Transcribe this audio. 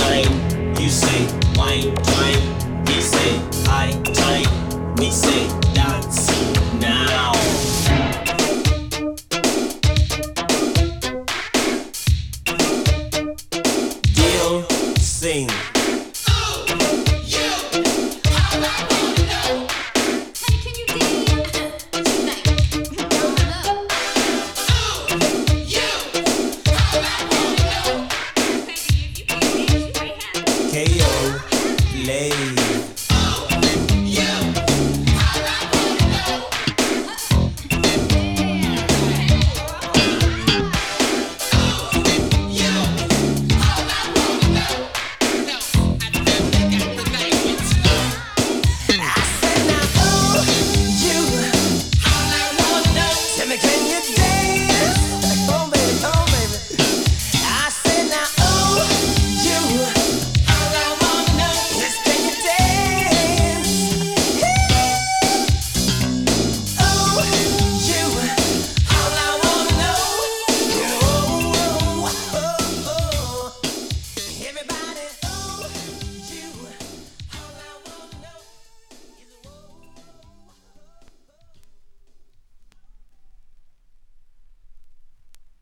time, you say wine time, he say I time, we say dance now. Deal, sing.